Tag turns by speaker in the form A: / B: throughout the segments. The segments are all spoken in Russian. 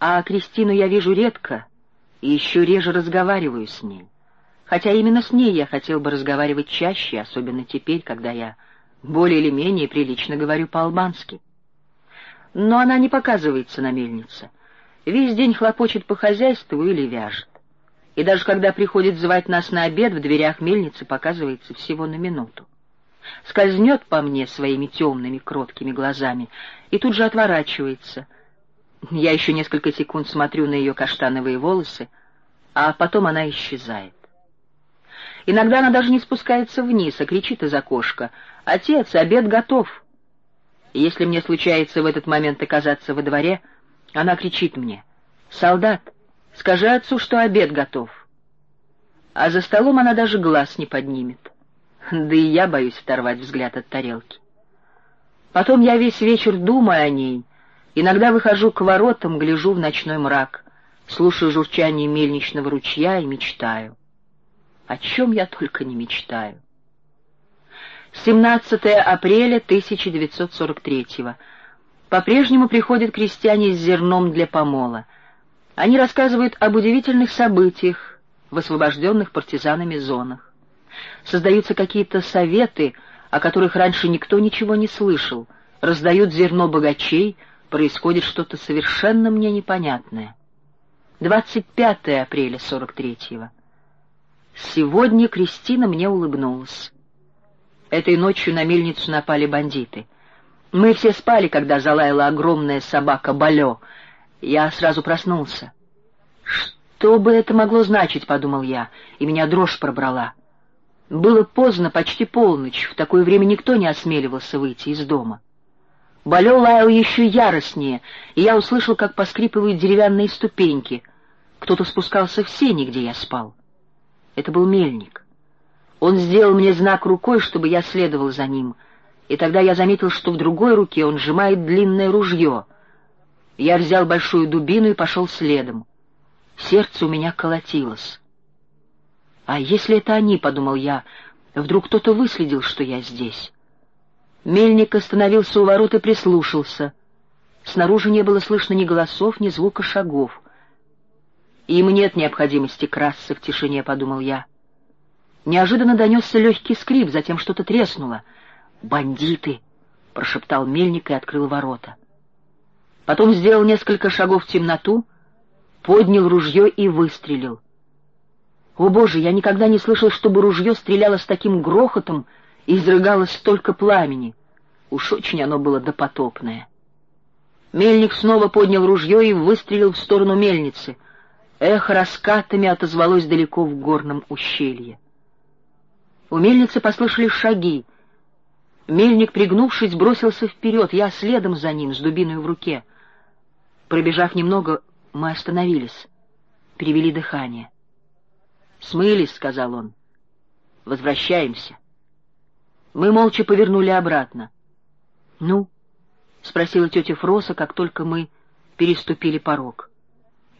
A: А Кристину я вижу редко и еще реже разговариваю с ней. Хотя именно с ней я хотел бы разговаривать чаще, особенно теперь, когда я более или менее прилично говорю по-албански. Но она не показывается на мельнице. Весь день хлопочет по хозяйству или вяжет. И даже когда приходит звать нас на обед, в дверях мельницы показывается всего на минуту. Скользнет по мне своими темными, кроткими глазами и тут же отворачивается. Я еще несколько секунд смотрю на ее каштановые волосы, а потом она исчезает. Иногда она даже не спускается вниз, а кричит из окошка «Отец, обед готов!» Если мне случается в этот момент оказаться во дворе, она кричит мне «Солдат, скажи отцу, что обед готов!» А за столом она даже глаз не поднимет. Да и я боюсь оторвать взгляд от тарелки. Потом я весь вечер думаю о ней, иногда выхожу к воротам, гляжу в ночной мрак, слушаю журчание мельничного ручья и мечтаю. О чем я только не мечтаю. 17 апреля 1943 -го. По-прежнему приходят крестьяне с зерном для помола. Они рассказывают об удивительных событиях в освобожденных партизанами зонах. Создаются какие-то советы, о которых раньше никто ничего не слышал. Раздают зерно богачей, происходит что-то совершенно мне непонятное. 25 апреля 43-го. Сегодня Кристина мне улыбнулась. Этой ночью на мельницу напали бандиты. Мы все спали, когда залаяла огромная собака Балё. Я сразу проснулся. «Что бы это могло значить?» — подумал я, и меня дрожь пробрала. Было поздно, почти полночь, в такое время никто не осмеливался выйти из дома. Балё лаял еще яростнее, и я услышал, как поскрипывают деревянные ступеньки. Кто-то спускался в сени, где я спал. Это был мельник. Он сделал мне знак рукой, чтобы я следовал за ним, и тогда я заметил, что в другой руке он сжимает длинное ружье. Я взял большую дубину и пошел следом. Сердце у меня колотилось. «А если это они?» — подумал я. «Вдруг кто-то выследил, что я здесь?» Мельник остановился у ворот и прислушался. Снаружи не было слышно ни голосов, ни звука шагов. «Им нет необходимости красться в тишине», — подумал я. Неожиданно донесся легкий скрип, затем что-то треснуло. «Бандиты!» — прошептал мельник и открыл ворота. Потом сделал несколько шагов в темноту, поднял ружье и выстрелил. О, Боже, я никогда не слышал, чтобы ружье стреляло с таким грохотом изрыгало столько пламени. Уж очень оно было допотопное. Мельник снова поднял ружье и выстрелил в сторону мельницы — Эхо раскатами отозвалось далеко в горном ущелье. У мельницы послышались шаги. Мельник, пригнувшись, бросился вперед, я следом за ним, с дубиной в руке. Пробежав немного, мы остановились, перевели дыхание. «Смылись», — сказал он. «Возвращаемся». Мы молча повернули обратно. «Ну?» — спросила тетя Фроса, как только мы переступили порог.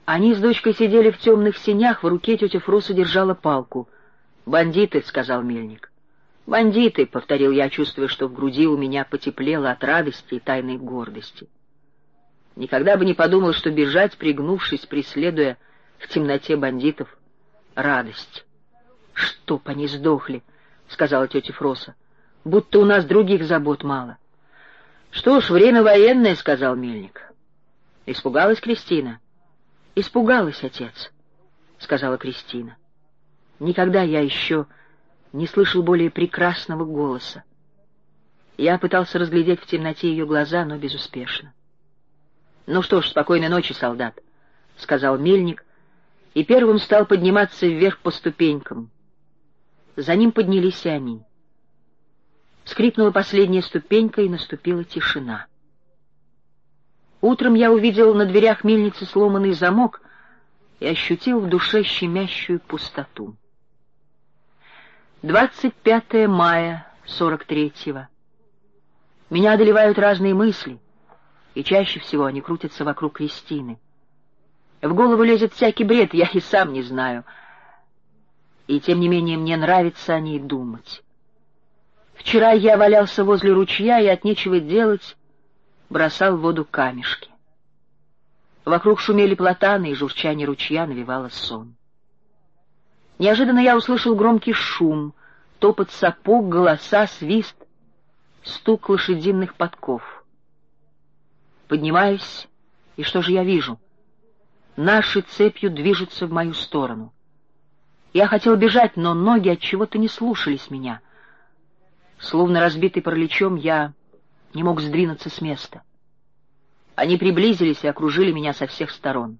A: Они с дочкой сидели в темных сенях, в руке тетя Фроса держала палку. «Бандиты», — сказал мельник. «Бандиты», — повторил я, чувствуя, что в груди у меня потеплело от радости и тайной гордости. Никогда бы не подумал, что бежать, пригнувшись, преследуя в темноте бандитов, — радость. «Чтоб они сдохли», — сказала тетя Фроса, — «будто у нас других забот мало». «Что ж, время военное», — сказал мельник. Испугалась Кристина. «Испугалась, отец», — сказала Кристина. «Никогда я еще не слышал более прекрасного голоса. Я пытался разглядеть в темноте ее глаза, но безуспешно. «Ну что ж, спокойной ночи, солдат», — сказал мельник, и первым стал подниматься вверх по ступенькам. За ним поднялись и они. Скрипнула последняя ступенька, и наступила тишина. Утром я увидел на дверях мельницы сломанный замок и ощутил в душе щемящую пустоту. 25 мая 43-го. Меня одолевают разные мысли, и чаще всего они крутятся вокруг Кристины. В голову лезет всякий бред, я и сам не знаю. И тем не менее мне нравится о ней думать. Вчера я валялся возле ручья и от нечего делать бросал в воду камешки. Вокруг шумели платаны, и журчание ручья навевало сон. Неожиданно я услышал громкий шум, топот сапог, голоса, свист, стук лошадиных подков. Поднимаюсь, и что же я вижу? Наши цепью движутся в мою сторону. Я хотел бежать, но ноги от чего-то не слушались меня. Словно разбитый параличом, я не мог сдвинуться с места. Они приблизились и окружили меня со всех сторон.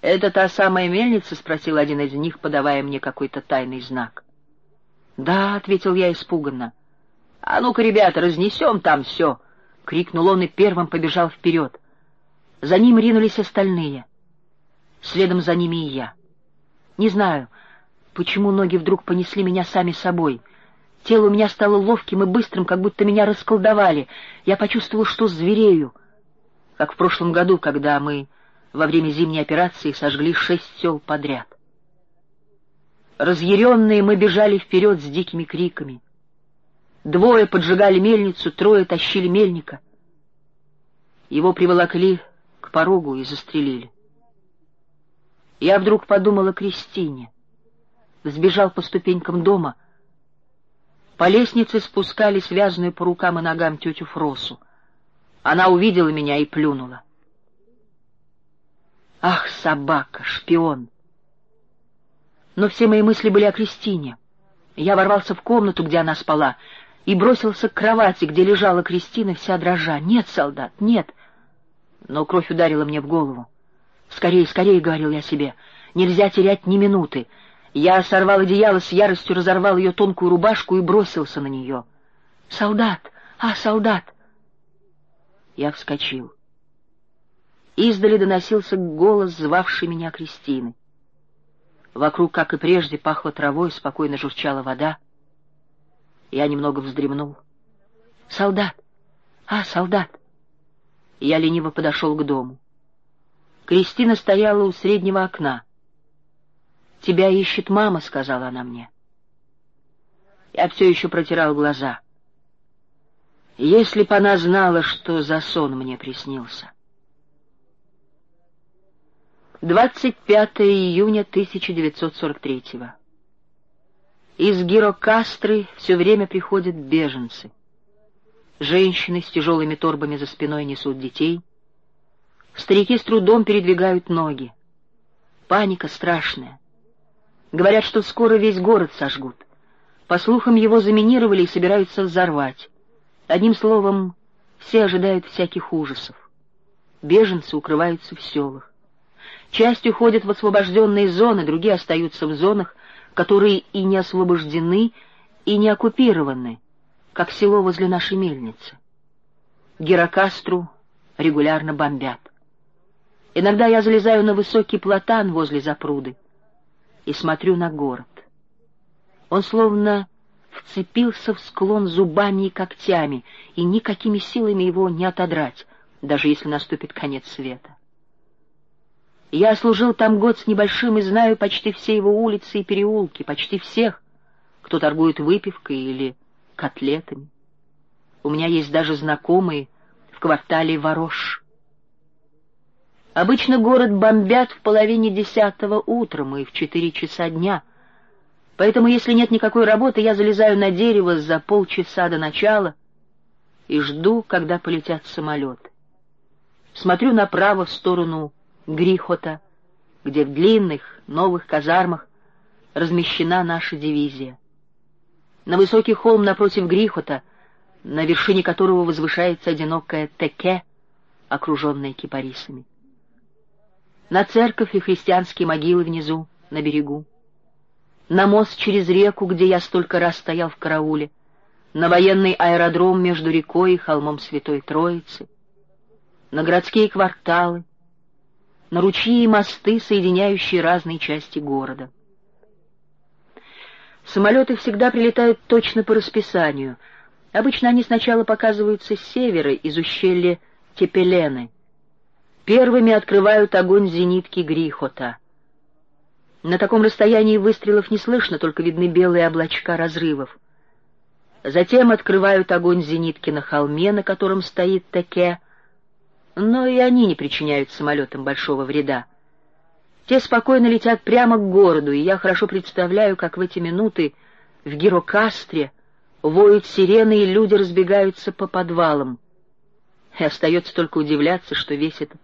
A: «Это та самая мельница?» — спросил один из них, подавая мне какой-то тайный знак. «Да», — ответил я испуганно. «А ну-ка, ребята, разнесем там все!» — крикнул он и первым побежал вперед. За ним ринулись остальные. Следом за ними и я. Не знаю, почему ноги вдруг понесли меня сами собой — Тело у меня стало ловким и быстрым, как будто меня расколдовали. Я почувствовал, что зверею, как в прошлом году, когда мы во время зимней операции сожгли шесть сел подряд. Разъяренные мы бежали вперед с дикими криками. Двое поджигали мельницу, трое тащили мельника. Его приволокли к порогу и застрелили. Я вдруг подумал о Кристине. Сбежал по ступенькам дома — по лестнице спускали связанную по рукам и ногам тетю Фросу. Она увидела меня и плюнула. Ах, собака, шпион! Но все мои мысли были о Кристине. Я ворвался в комнату, где она спала, и бросился к кровати, где лежала Кристина, вся дрожа. «Нет, солдат, нет!» Но кровь ударила мне в голову. «Скорее, скорее!» — говорил я себе. «Нельзя терять ни минуты. Я сорвал одеяло, с яростью разорвал ее тонкую рубашку и бросился на нее. «Солдат! А, солдат!» Я вскочил. Издали доносился голос, звавший меня Кристины. Вокруг, как и прежде, пахло травой, спокойно журчала вода. Я немного вздремнул. «Солдат! А, солдат!» Я лениво подошел к дому. Кристина стояла у среднего окна. «Тебя ищет мама», — сказала она мне. Я все еще протирал глаза. Если б она знала, что за сон мне приснился. 25 июня 1943 -го. Из Гирокастры все время приходят беженцы. Женщины с тяжелыми торбами за спиной несут детей. Старики с трудом передвигают ноги. Паника страшная. Говорят, что скоро весь город сожгут. По слухам, его заминировали и собираются взорвать. Одним словом, все ожидают всяких ужасов. Беженцы укрываются в селах. Часть уходит в освобожденные зоны, другие остаются в зонах, которые и не освобождены, и не оккупированы, как село возле нашей мельницы. Герокастру регулярно бомбят. Иногда я залезаю на высокий платан возле запруды и смотрю на город. Он словно вцепился в склон зубами и когтями, и никакими силами его не отодрать, даже если наступит конец света. Я служил там год с небольшим и знаю почти все его улицы и переулки, почти всех, кто торгует выпивкой или котлетами. У меня есть даже знакомые в квартале Ворош. Обычно город бомбят в половине десятого утром и в четыре часа дня. Поэтому, если нет никакой работы, я залезаю на дерево за полчаса до начала и жду, когда полетят самолеты. Смотрю направо в сторону Грихота, где в длинных новых казармах размещена наша дивизия. На высокий холм напротив Грихота, на вершине которого возвышается одинокая Теке, окруженная кипарисами на церковь и христианские могилы внизу, на берегу, на мост через реку, где я столько раз стоял в карауле, на военный аэродром между рекой и холмом Святой Троицы, на городские кварталы, на ручьи и мосты, соединяющие разные части города. Самолеты всегда прилетают точно по расписанию. Обычно они сначала показываются с севера, из ущелья Тепелены — Первыми открывают огонь зенитки Грихота. На таком расстоянии выстрелов не слышно, только видны белые облачка разрывов. Затем открывают огонь зенитки на холме, на котором стоит Теке. Но и они не причиняют самолетам большого вреда. Те спокойно летят прямо к городу, и я хорошо представляю, как в эти минуты в Гирокастре воют сирены, и люди разбегаются по подвалам. И остается только удивляться, что весь этот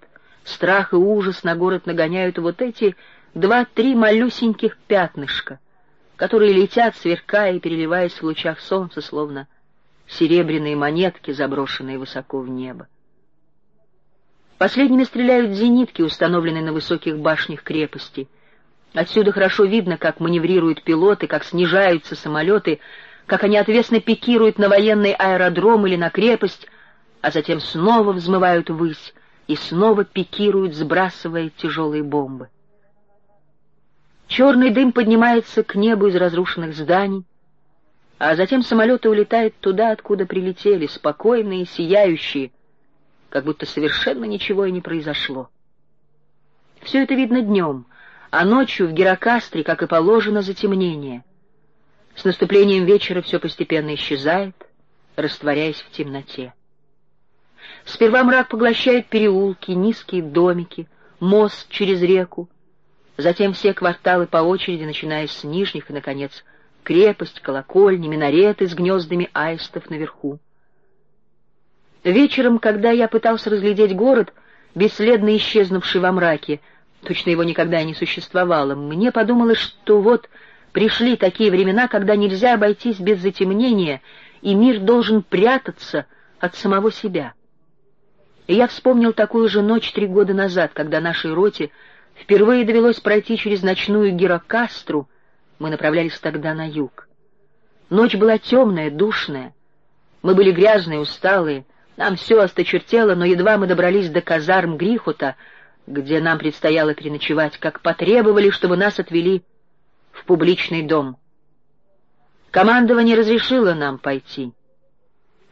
A: страх и ужас на город нагоняют вот эти два-три малюсеньких пятнышка, которые летят, сверкая и переливаясь в лучах солнца, словно серебряные монетки, заброшенные высоко в небо. Последними стреляют зенитки, установленные на высоких башнях крепости. Отсюда хорошо видно, как маневрируют пилоты, как снижаются самолеты, как они отвесно пикируют на военный аэродром или на крепость, а затем снова взмывают ввысь и снова пикируют, сбрасывая тяжелые бомбы. Черный дым поднимается к небу из разрушенных зданий, а затем самолеты улетают туда, откуда прилетели, спокойные, сияющие, как будто совершенно ничего и не произошло. Все это видно днем, а ночью в Герокастре, как и положено, затемнение. С наступлением вечера все постепенно исчезает, растворяясь в темноте. Сперва мрак поглощает переулки, низкие домики, мост через реку, затем все кварталы по очереди, начиная с нижних и, наконец, крепость, колокольни, минареты с гнездами аистов наверху. Вечером, когда я пытался разглядеть город, бесследно исчезнувший во мраке, точно его никогда и не существовало, мне подумалось, что вот пришли такие времена, когда нельзя обойтись без затемнения, и мир должен прятаться от самого себя. И я вспомнил такую же ночь три года назад, когда нашей роте впервые довелось пройти через ночную Гирокастру, мы направлялись тогда на юг. Ночь была темная, душная. Мы были грязные, усталые, нам все осточертело, но едва мы добрались до казарм Грихота, где нам предстояло переночевать, как потребовали, чтобы нас отвели в публичный дом. Командование разрешило нам пойти.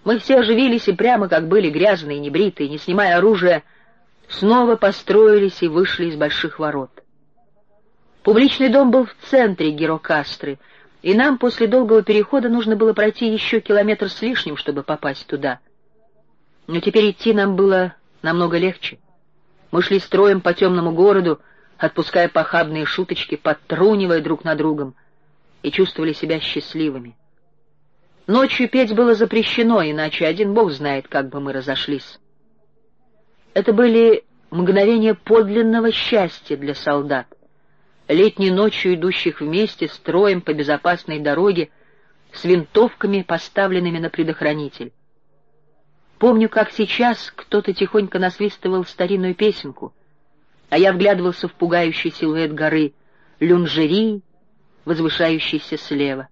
A: Мы все оживились и прямо, как были грязные, небритые, не снимая оружия, снова построились и вышли из больших ворот. Публичный дом был в центре Герокастры, и нам после долгого перехода нужно было пройти еще километр с лишним, чтобы попасть туда — но теперь идти нам было намного легче. Мы шли строем по темному городу, отпуская похабные шуточки, подтрунивая друг на другом, и чувствовали себя счастливыми. Ночью петь было запрещено, иначе один бог знает, как бы мы разошлись. Это были мгновения подлинного счастья для солдат, летней ночью идущих вместе строем по безопасной дороге с винтовками, поставленными на предохранитель. Помню, как сейчас кто-то тихонько насвистывал старинную песенку, а я вглядывался в пугающий силуэт горы Люнжери, возвышающейся слева.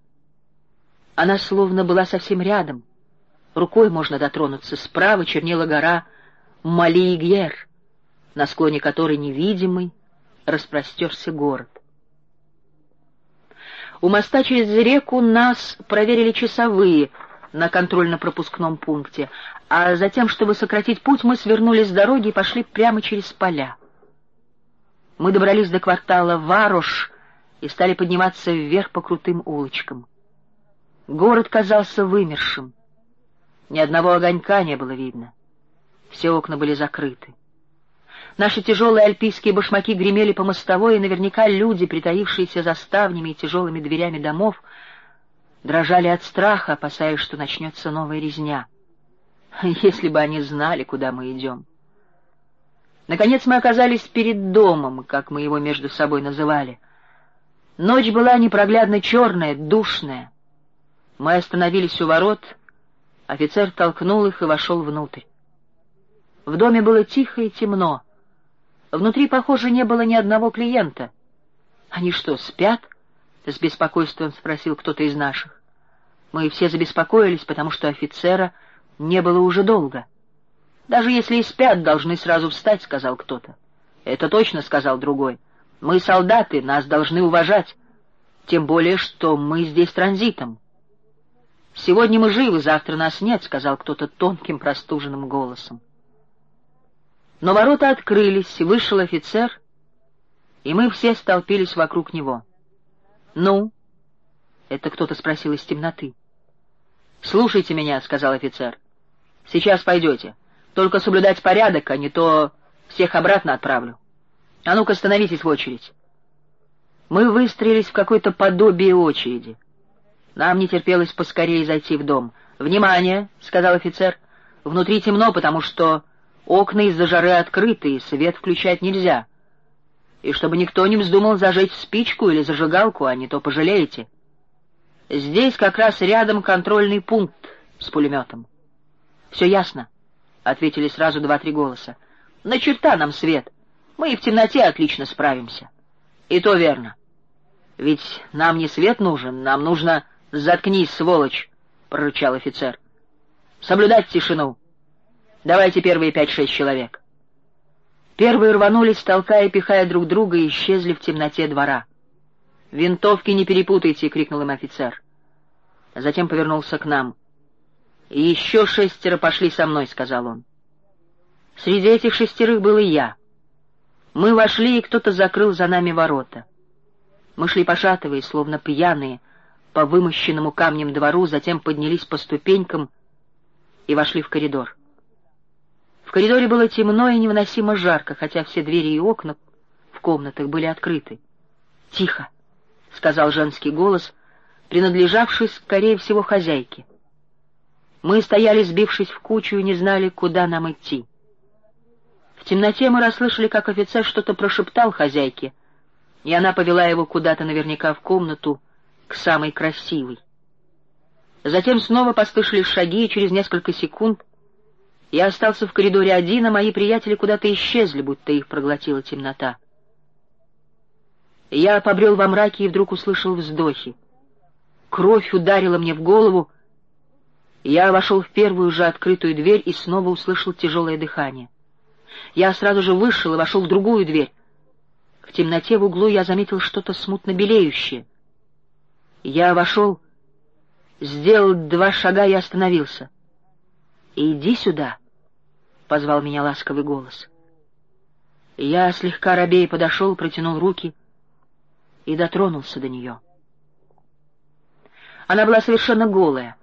A: Она словно была совсем рядом. Рукой можно дотронуться. Справа чернела гора Малиигьер, на склоне которой невидимый распростерся город. У моста через реку нас проверили часовые на контрольно-пропускном пункте, а затем, чтобы сократить путь, мы свернули с дороги и пошли прямо через поля. Мы добрались до квартала Варош и стали подниматься вверх по крутым улочкам. Город казался вымершим. Ни одного огонька не было видно. Все окна были закрыты. Наши тяжелые альпийские башмаки гремели по мостовой, и наверняка люди, притаившиеся за ставнями и тяжелыми дверями домов, дрожали от страха, опасаясь, что начнется новая резня. Если бы они знали, куда мы идем. Наконец мы оказались перед домом, как мы его между собой называли. Ночь была непроглядно черная, душная. Мы остановились у ворот, офицер толкнул их и вошел внутрь. В доме было тихо и темно. Внутри, похоже, не было ни одного клиента. «Они что, спят?» — с беспокойством спросил кто-то из наших. Мы все забеспокоились, потому что офицера не было уже долго. «Даже если и спят, должны сразу встать», — сказал кто-то. «Это точно», — сказал другой. «Мы солдаты, нас должны уважать. Тем более, что мы здесь транзитом». «Сегодня мы живы, завтра нас нет», — сказал кто-то тонким простуженным голосом. Но ворота открылись, вышел офицер, и мы все столпились вокруг него. «Ну?» — это кто-то спросил из темноты. «Слушайте меня», — сказал офицер. Сейчас пойдете. Только соблюдать порядок, а не то всех обратно отправлю. А ну-ка, становитесь в очередь. Мы выстроились в какое-то подобие очереди. Нам не терпелось поскорее зайти в дом. «Внимание!» — сказал офицер. «Внутри темно, потому что окна из-за жары открыты, и свет включать нельзя. И чтобы никто не вздумал зажечь спичку или зажигалку, а не то пожалеете. Здесь как раз рядом контрольный пункт с пулеметом». «Все ясно», — ответили сразу два-три голоса. «На черта нам свет. Мы и в темноте отлично справимся». «И то верно. Ведь нам не свет нужен, нам нужно...» «Заткнись, сволочь!» — прорычал офицер. «Соблюдать тишину! Давайте первые пять-шесть человек!» Первые рванулись, толкая и пихая друг друга, и исчезли в темноте двора. «Винтовки не перепутайте!» — крикнул им офицер. Затем повернулся к нам. «И еще шестеро пошли со мной», — сказал он. Среди этих шестерых был и я. Мы вошли, и кто-то закрыл за нами ворота. Мы шли пошатываясь, словно пьяные, по вымощенному камнем двору, затем поднялись по ступенькам и вошли в коридор. В коридоре было темно и невыносимо жарко, хотя все двери и окна в комнатах были открыты. «Тихо!» — сказал женский голос, принадлежавший, скорее всего, хозяйке. Мы стояли, сбившись в кучу, и не знали, куда нам идти. В темноте мы расслышали, как офицер что-то прошептал хозяйке, и она повела его куда-то наверняка в комнату, к самой красивой. Затем снова послышались шаги, и через несколько секунд я остался в коридоре один, а мои приятели куда-то исчезли, будто их проглотила темнота. Я побрел во мраке и вдруг услышал вздохи. Кровь ударила мне в голову. Я вошел в первую же открытую дверь и снова услышал тяжелое дыхание. Я сразу же вышел и вошел в другую дверь. В темноте в углу я заметил что-то смутно белеющее — я вошел, сделал два шага и остановился. «Иди сюда», — позвал меня ласковый голос. Я слегка робея подошел, протянул руки и дотронулся до нее. Она была совершенно голая.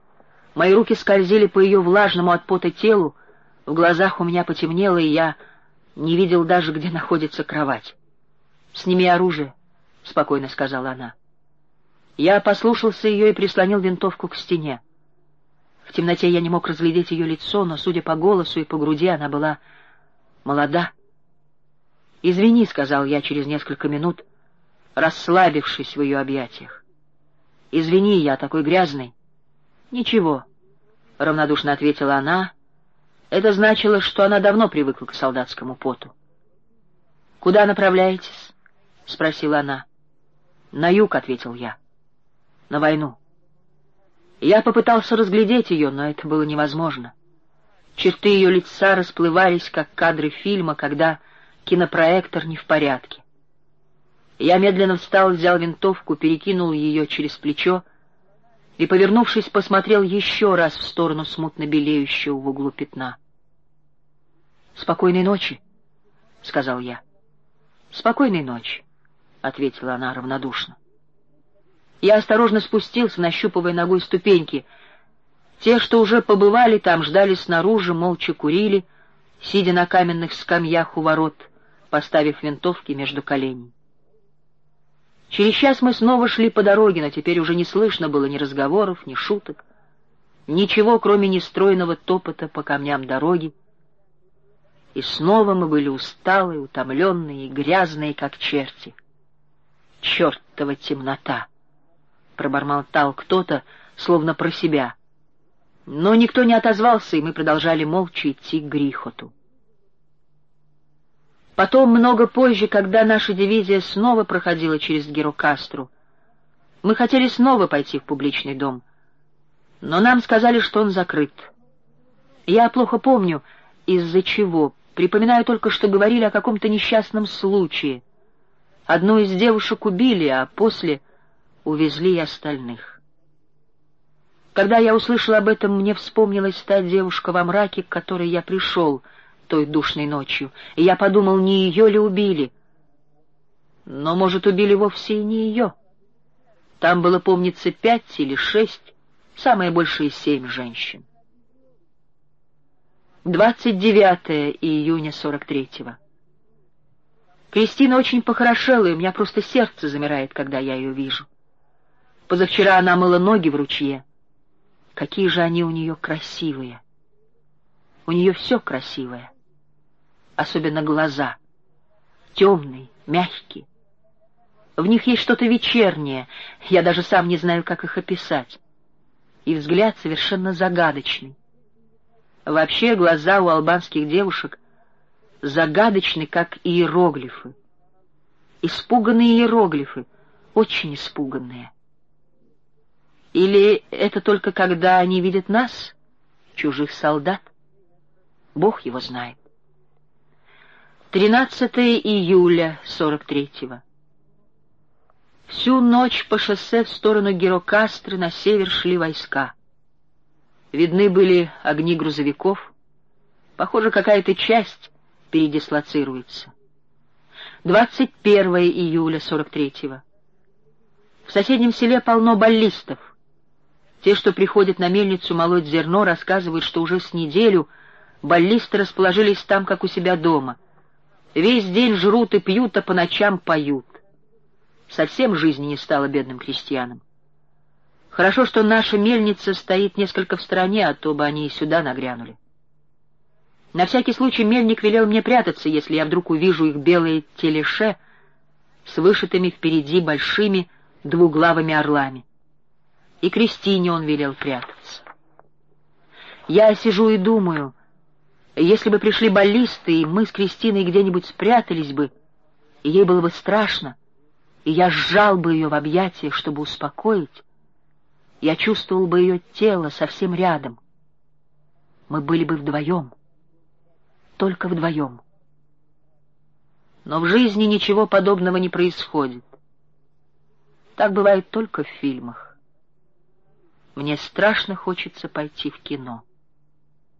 A: Мои руки скользили по ее влажному от пота телу, в глазах у меня потемнело, и я не видел даже, где находится кровать. «Сними оружие», — спокойно сказала она. Я послушался ее и прислонил винтовку к стене. В темноте я не мог разглядеть ее лицо, но, судя по голосу и по груди, она была молода. «Извини», — сказал я через несколько минут, расслабившись в ее объятиях. «Извини, я такой грязный». «Ничего», — равнодушно ответила она. Это значило, что она давно привыкла к солдатскому поту. «Куда направляетесь?» — спросила она. «На юг», — ответил я на войну. Я попытался разглядеть ее, но это было невозможно. Черты ее лица расплывались, как кадры фильма, когда кинопроектор не в порядке. Я медленно встал, взял винтовку, перекинул ее через плечо и, повернувшись, посмотрел еще раз в сторону смутно белеющего в углу пятна. «Спокойной ночи», — сказал я. «Спокойной ночи», — ответила она равнодушно. Я осторожно спустился, нащупывая ногой ступеньки. Те, что уже побывали там, ждали снаружи, молча курили, сидя на каменных скамьях у ворот, поставив винтовки между коленей. Через час мы снова шли по дороге, но теперь уже не слышно было ни разговоров, ни шуток, ничего, кроме нестройного топота по камням дороги. И снова мы были усталые, утомленные и грязные, как черти. Чертова темнота! — пробормотал кто-то, словно про себя. Но никто не отозвался, и мы продолжали молча идти к Грихоту. Потом, много позже, когда наша дивизия снова проходила через Герокастру, мы хотели снова пойти в публичный дом, но нам сказали, что он закрыт. Я плохо помню, из-за чего, припоминаю только, что говорили о каком-то несчастном случае. Одну из девушек убили, а после увезли и остальных. Когда я услышал об этом, мне вспомнилась та девушка во мраке, к которой я пришел той душной ночью, и я подумал, не ее ли убили. Но, может, убили вовсе и не ее. Там было, помнится, пять или шесть, самое большее семь женщин. 29 июня 43-го. Кристина очень похорошела, и у меня просто сердце замирает, когда я ее вижу. Позавчера она мыла ноги в ручье. Какие же они у нее красивые! У нее все красивое, особенно глаза, темные, мягкие. В них есть что-то вечернее, я даже сам не знаю, как их описать. И взгляд совершенно загадочный. Вообще глаза у албанских девушек загадочны, как иероглифы. Испуганные иероглифы, очень испуганные. Или это только когда они видят нас, чужих солдат? Бог его знает. 13 июля 43-го. Всю ночь по шоссе в сторону Герокастры на север шли войска. Видны были огни грузовиков. Похоже, какая-то часть передислоцируется. 21 июля 43-го. В соседнем селе полно баллистов. Те, что приходят на мельницу молоть зерно, рассказывают, что уже с неделю баллисты расположились там, как у себя дома. Весь день жрут и пьют, а по ночам поют. Совсем жизни не стало бедным крестьянам. Хорошо, что наша мельница стоит несколько в стороне, а то бы они и сюда нагрянули. На всякий случай мельник велел мне прятаться, если я вдруг увижу их белые телеше с вышитыми впереди большими двуглавыми орлами. И Кристине он велел прятаться. Я сижу и думаю, если бы пришли баллисты, и мы с Кристиной где-нибудь спрятались бы, ей было бы страшно, и я сжал бы ее в объятиях, чтобы успокоить, я чувствовал бы ее тело совсем рядом. Мы были бы вдвоем только вдвоем. Но в жизни ничего подобного не происходит. Так бывает только в фильмах. Мне страшно хочется пойти в кино.